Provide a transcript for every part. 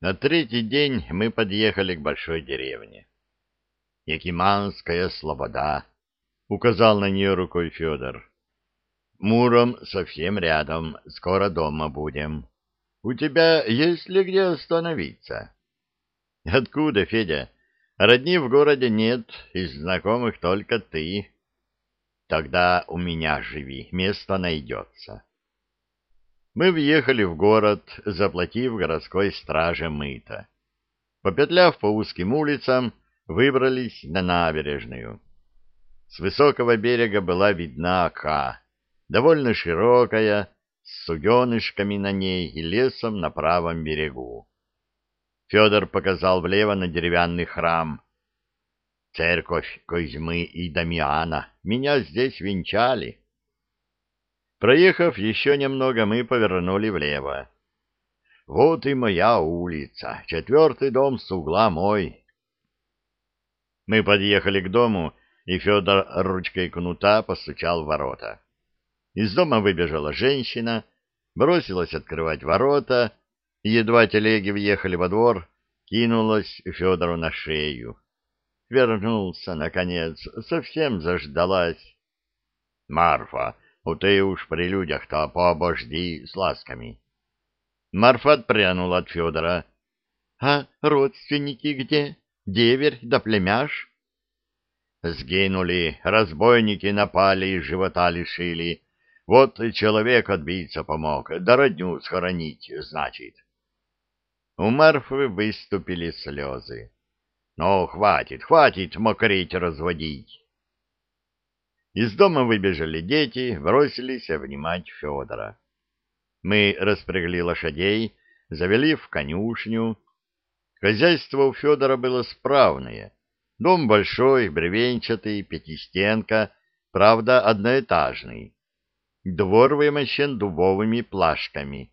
На третий день мы подъехали к большой деревне. «Якиманская слобода», — указал на нее рукой Федор. «Муром совсем рядом, скоро дома будем. У тебя есть ли где остановиться?» «Откуда, Федя? Родни в городе нет, из знакомых только ты. Тогда у меня живи, место найдется». Мы въехали в город, заплатив городской страже мыто. Попетляв по узким улицам, выбрались на набережную. С высокого берега была видна ока, довольно широкая, с суденышками на ней и лесом на правом берегу. Федор показал влево на деревянный храм. «Церковь Козьмы и Дамиана. Меня здесь венчали». Проехав еще немного, мы повернули влево. Вот и моя улица, четвертый дом с угла мой. Мы подъехали к дому, и Федор ручкой кнута постучал в ворота. Из дома выбежала женщина, бросилась открывать ворота, и едва телеги въехали во двор, кинулась Федору на шею. Вернулся, наконец, совсем заждалась. — Марфа, у ты уж при людях-то пообожди с ласками. Марфа отпрянула от Федора. — А родственники где? Деверь да племяш? Сгинули, разбойники напали и живота лишили. Вот человек отбиться помог, да родню схоронить, значит. У Марфы выступили слезы. Ну, хватит, хватит мокрить разводить. Из дома выбежали дети, бросились обнимать Федора. Мы распрягли лошадей, завели в конюшню. Хозяйство у Федора было справное. Дом большой, бревенчатый, пятистенка, правда, одноэтажный. Двор вымощен дубовыми плашками.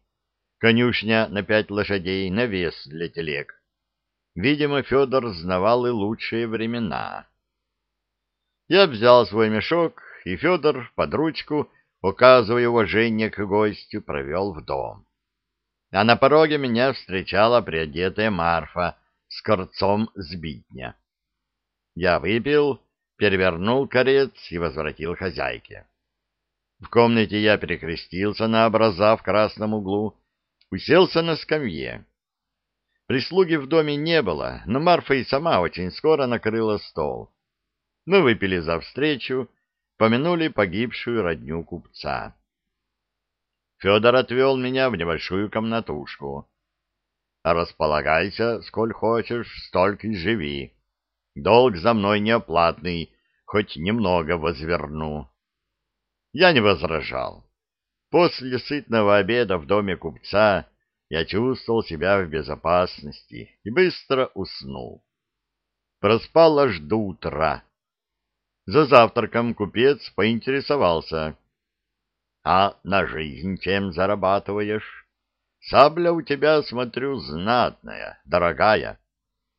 Конюшня на пять лошадей, навес для телег. Видимо, Федор знавал и лучшие времена. Я взял свой мешок, и Федор под ручку, указывая уважение к гостю, провел в дом. А на пороге меня встречала приодетая Марфа с корцом сбитня. Я выпил, перевернул корец и возвратил хозяйке. В комнате я перекрестился на образа в красном углу, уселся на скамье. Прислуги в доме не было, но Марфа и сама очень скоро накрыла стол. Мы выпили за встречу, помянули погибшую родню купца. Федор отвел меня в небольшую комнатушку. «Располагайся, сколь хочешь, столько и живи. Долг за мной неоплатный, хоть немного возверну». Я не возражал. После сытного обеда в доме купца я чувствовал себя в безопасности и быстро уснул. Проспал аж до утра за завтраком купец поинтересовался. — А на жизнь чем зарабатываешь? Сабля у тебя, смотрю, знатная, дорогая.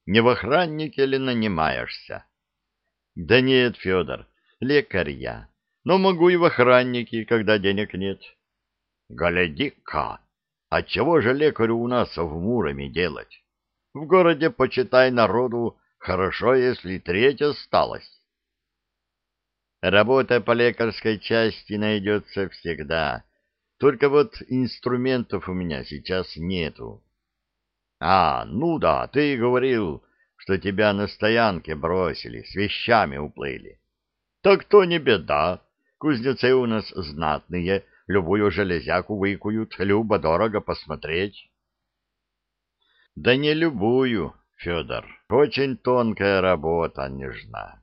Не в охраннике ли нанимаешься? — Да нет, Федор, лекарь я, но могу и в охраннике, когда денег нет. — Гляди-ка, а чего же лекарю у нас в Муроме делать? В городе, почитай, народу хорошо, если треть осталось. Работа по лекарской части найдется всегда. Только вот инструментов у меня сейчас нету. А, ну да, ты говорил, что тебя на стоянке бросили, с вещами уплыли. Так то не беда. Кузнецы у нас знатные, любую железяку выкуют, любо-дорого посмотреть. Да не любую, Федор, очень тонкая работа нежна.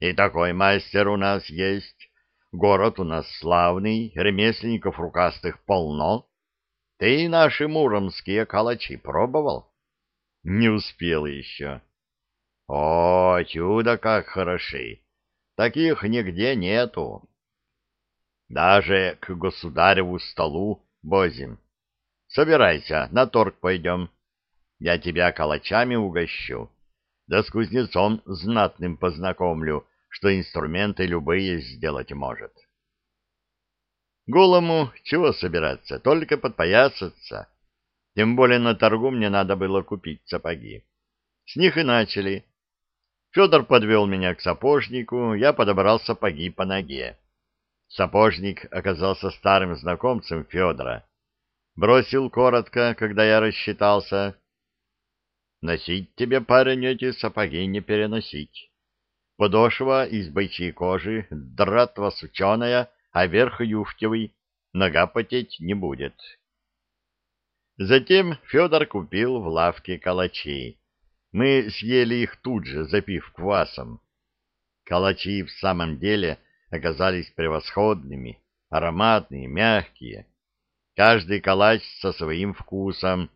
И такой мастер у нас есть. Город у нас славный, ремесленников рукастых полно. Ты наши муромские калачи пробовал? Не успел еще. О, чудо как хороши! Таких нигде нету. Даже к государеву столу возим. Собирайся, на торг пойдем. Я тебя калачами угощу. Да с кузнецом знатным познакомлю, что инструменты любые сделать может. Голому чего собираться, только подпоясаться. Тем более на торгу мне надо было купить сапоги. С них и начали. Федор подвел меня к сапожнику, я подобрал сапоги по ноге. Сапожник оказался старым знакомцем Федора. Бросил коротко, когда я рассчитался. Носить тебе, парень, эти сапоги не переносить. Подошва из бойчьей кожи, дратва сученая, а верх юфтевый, нога потеть не будет. Затем Федор купил в лавке калачи. Мы съели их тут же, запив квасом. Калачи в самом деле оказались превосходными, ароматные, мягкие. Каждый калач со своим вкусом.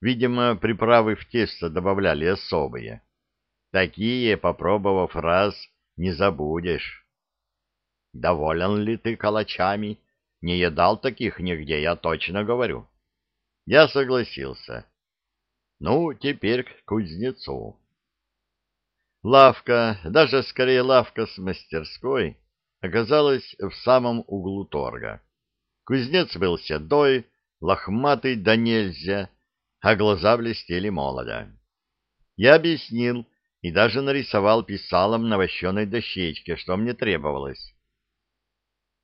Видимо, приправы в тесто добавляли особые. Такие, попробовав раз, не забудешь. Доволен ли ты калачами? Не едал таких нигде, я точно говорю. Я согласился. Ну, теперь к кузнецу. Лавка, даже скорее лавка с мастерской, оказалась в самом углу торга. Кузнец был седой, лохматый да нельзя, а глаза блестели молодо. Я объяснил и даже нарисовал писалом на вощеной дощечке, что мне требовалось.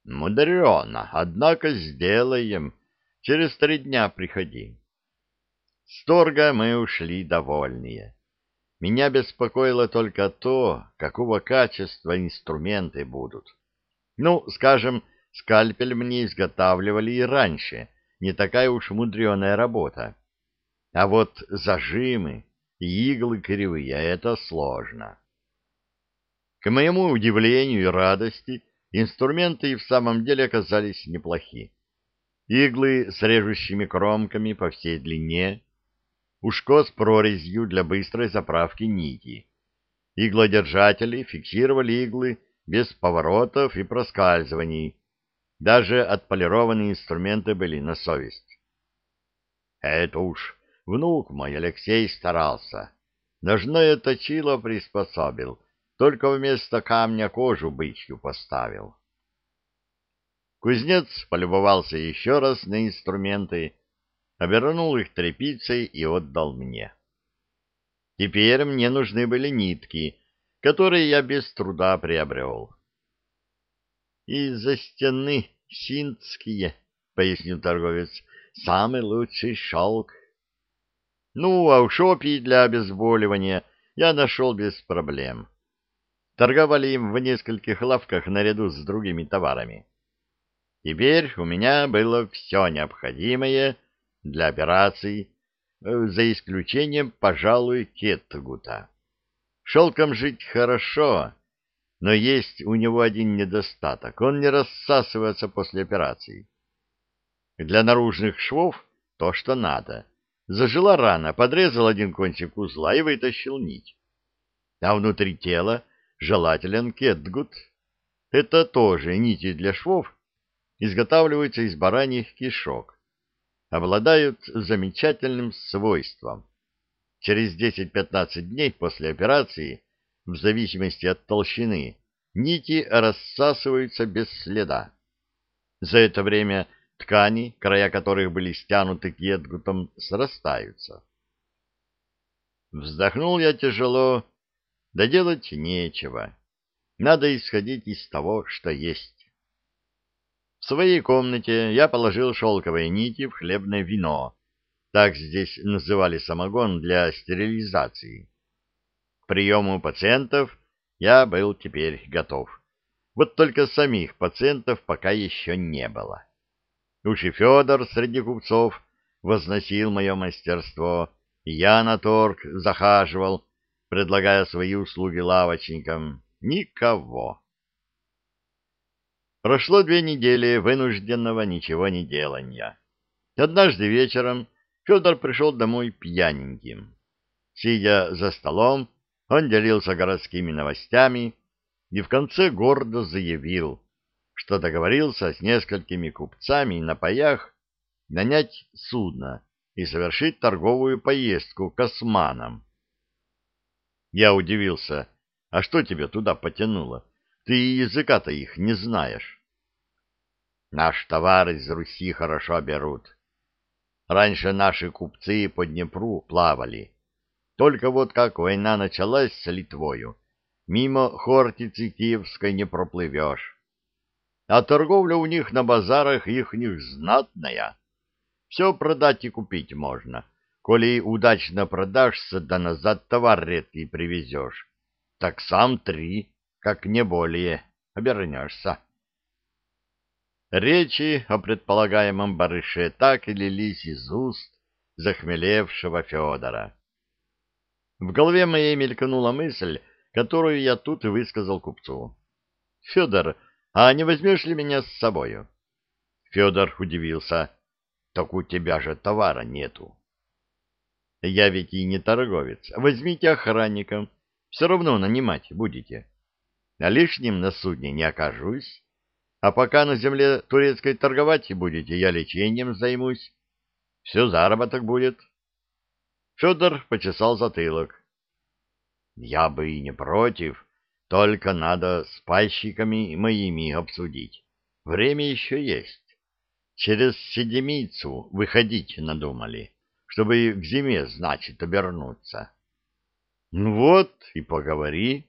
Мудрено, однако сделаем, Через три дня приходи. С торга мы ушли довольные. Меня беспокоило только то, какого качества инструменты будут. Ну, скажем, скальпель мне изготавливали и раньше, не такая уж мудреная работа. А вот зажимы и иглы кривые — это сложно. К моему удивлению и радости, инструменты и в самом деле оказались неплохи иглы с режущими кромками по всей длине, ушко с прорезью для быстрой заправки нити. Иглодержатели фиксировали иглы без поворотов и проскальзываний. Даже отполированные инструменты были на совесть. Это уж внук мой Алексей старался. Ножное точило приспособил, только вместо камня кожу бычью поставил. Кузнец полюбовался еще раз на инструменты, обернул их тряпицей и отдал мне. Теперь мне нужны были нитки, которые я без труда приобрел. «Из-за стены синтские», — пояснил торговец, — «самый лучший шелк». Ну, а в шопе для обезболивания я нашел без проблем. Торговали им в нескольких лавках наряду с другими товарами. Теперь у меня было все необходимое для операций, э, за исключением, пожалуй, кетгута. Шелком жить хорошо, но есть у него один недостаток. Он не рассасывается после операции. Для наружных швов то, что надо. Зажила рана, подрезал один кончик узла и вытащил нить. А внутри тела желателен кетгут. Это тоже нити для швов, изготавливаются из бараньих кишок, обладают замечательным свойством. Через 10-15 дней после операции, в зависимости от толщины, нити рассасываются без следа. За это время ткани, края которых были стянуты кетгутом, срастаются. Вздохнул я тяжело, да делать нечего. Надо исходить из того, что есть. В своей комнате я положил шелковые нити в хлебное вино. Так здесь называли самогон для стерилизации. К приему пациентов я был теперь готов. Вот только самих пациентов пока еще не было. Уж и Федор среди купцов возносил мое мастерство, и я на торг захаживал, предлагая свои услуги лавочникам. Никого. Прошло две недели вынужденного ничего не делания. Однажды вечером Федор пришел домой пьяненьким. Сидя за столом, он делился городскими новостями и в конце гордо заявил, что договорился с несколькими купцами на паях нанять судно и совершить торговую поездку к османам. Я удивился, а что тебя туда потянуло? Ты языка-то их не знаешь. Наш товар из Руси хорошо берут. Раньше наши купцы по Днепру плавали. Только вот как война началась с Литвою, мимо Хортицы Киевской не проплывешь. А торговля у них на базарах ихних знатная. Все продать и купить можно. Коли удачно продашься, да назад товар редкий привезешь. Так сам три, как не более, обернешься. Речи о предполагаемом барыше так и лились из уст захмелевшего Федора. В голове моей мелькнула мысль, которую я тут и высказал купцу. — Федор, а не возьмешь ли меня с собою? Федор удивился. — Так у тебя же товара нету. — Я ведь и не торговец. Возьмите охранника. Все равно нанимать будете. А лишним на судне не окажусь. А пока на земле турецкой торговать будете, я лечением займусь. Все заработок будет. Федор почесал затылок. Я бы и не против, только надо с пайщиками моими обсудить. Время еще есть. Через седемицу выходить надумали, чтобы к зиме, значит, обернуться. Ну вот и поговори.